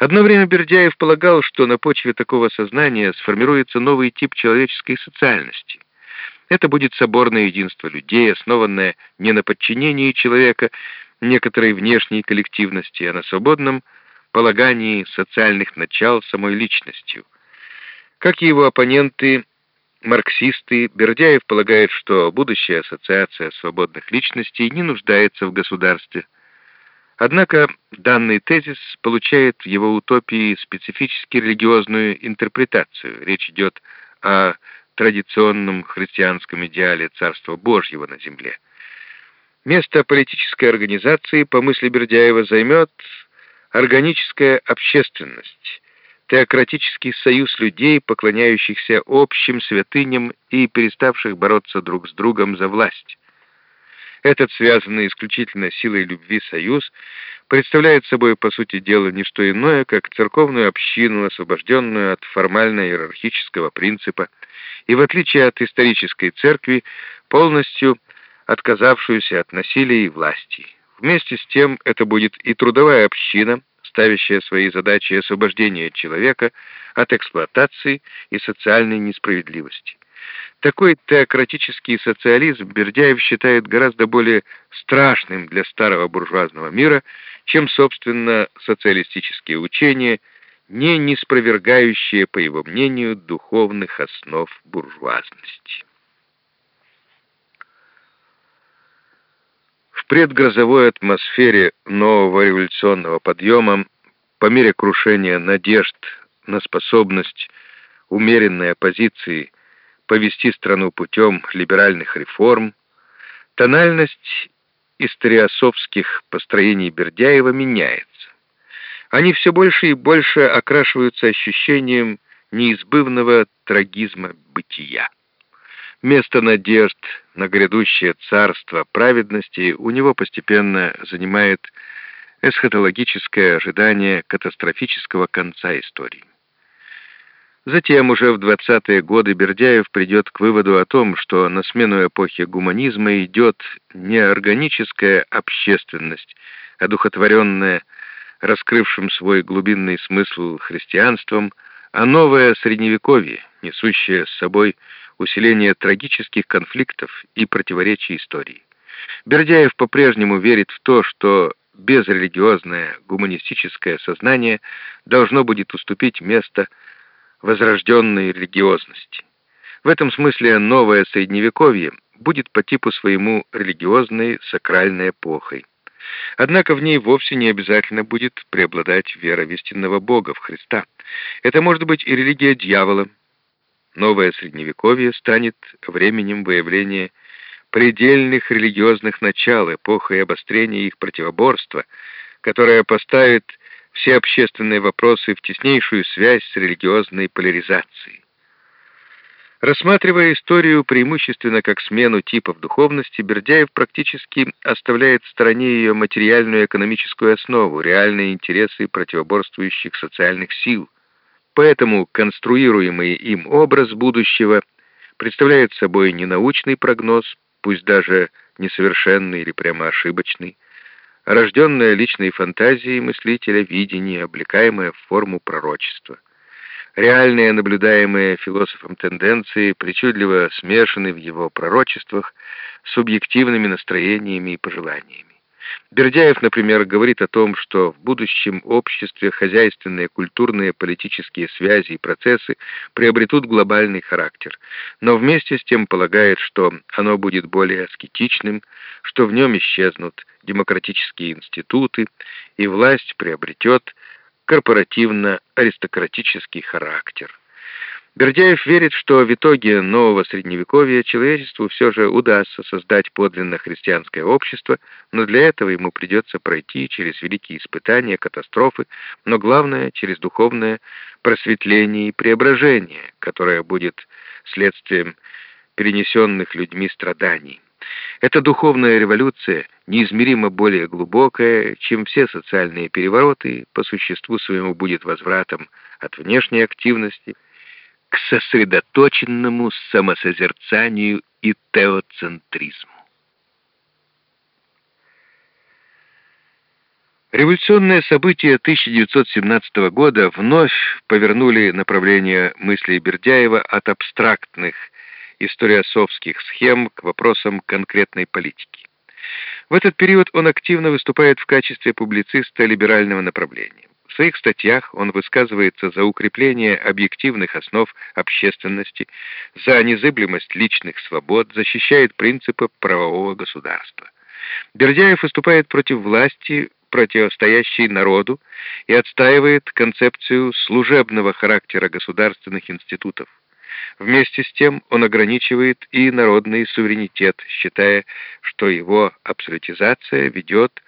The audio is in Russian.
Одно время Бердяев полагал, что на почве такого сознания сформируется новый тип человеческой социальности. Это будет соборное единство людей, основанное не на подчинении человека некоторой внешней коллективности, а на свободном полагании социальных начал самой личностью. Как и его оппоненты, марксисты, Бердяев полагает, что будущая ассоциация свободных личностей не нуждается в государстве. Однако данный тезис получает в его утопии специфически религиозную интерпретацию. Речь идет о традиционном христианском идеале Царства Божьего на земле. Место политической организации, по мысли Бердяева, займет органическая общественность, теократический союз людей, поклоняющихся общим святыням и переставших бороться друг с другом за власть. Этот связанный исключительно силой любви союз представляет собой, по сути дела, не что иное, как церковную общину, освобожденную от формально-иерархического принципа, и, в отличие от исторической церкви, полностью отказавшуюся от насилия и власти. Вместе с тем это будет и трудовая община, ставящая свои задачи освобождения человека от эксплуатации и социальной несправедливости. Такой теократический социализм Бердяев считает гораздо более страшным для старого буржуазного мира, чем, собственно, социалистические учения, не неспровергающие, по его мнению, духовных основ буржуазности. В предгрозовой атмосфере нового революционного подъема, по мере крушения надежд на способность умеренной оппозиции повести страну путем либеральных реформ, тональность историосовских построений Бердяева меняется. Они все больше и больше окрашиваются ощущением неизбывного трагизма бытия. Место надежд на грядущее царство праведности у него постепенно занимает эсхатологическое ожидание катастрофического конца истории. Затем уже в 20-е годы Бердяев придет к выводу о том, что на смену эпохи гуманизма идет не органическая общественность, одухотворенная раскрывшим свой глубинный смысл христианством, а новое средневековье, несущее с собой усиление трагических конфликтов и противоречий истории. Бердяев по-прежнему верит в то, что безрелигиозное гуманистическое сознание должно будет уступить место возрожденной религиозности. В этом смысле новое Средневековье будет по типу своему религиозной сакральной эпохой. Однако в ней вовсе не обязательно будет преобладать вера в истинного Бога, в Христа. Это может быть и религия дьявола. Новое Средневековье станет временем выявления предельных религиозных начал, эпохой обострения их противоборства, которая поставит все общественные вопросы в теснейшую связь с религиозной поляризацией. Рассматривая историю преимущественно как смену типов духовности, Бердяев практически оставляет в стороне ее материальную экономическую основу, реальные интересы противоборствующих социальных сил. Поэтому конструируемый им образ будущего представляет собой не научный прогноз, пусть даже несовершенный или прямо ошибочный, рожденное личной фантазией мыслителя видение, облекаемое в форму пророчества. Реальные наблюдаемые философом тенденции причудливо смешаны в его пророчествах с субъективными настроениями и пожеланиями. Бердяев, например, говорит о том, что в будущем обществе хозяйственные, культурные, политические связи и процессы приобретут глобальный характер, но вместе с тем полагает, что оно будет более аскетичным, что в нем исчезнут демократические институты, и власть приобретет корпоративно-аристократический характер. Бердяев верит, что в итоге нового средневековья человечеству все же удастся создать подлинно христианское общество, но для этого ему придется пройти через великие испытания, катастрофы, но главное, через духовное просветление и преображение, которое будет следствием перенесенных людьми страданий. Эта духовная революция неизмеримо более глубокая, чем все социальные перевороты, по существу своему будет возвратом от внешней активности к сосредоточенному самосозерцанию и теоцентризму. Революционные события 1917 года вновь повернули направление мыслей Бердяева от абстрактных историосовских схем к вопросам конкретной политики. В этот период он активно выступает в качестве публициста либерального направления. В своих статьях он высказывается за укрепление объективных основ общественности, за незыблемость личных свобод, защищает принципы правового государства. Бердяев выступает против власти, противостоящей народу, и отстаивает концепцию служебного характера государственных институтов. Вместе с тем он ограничивает и народный суверенитет, считая, что его абсолютизация ведет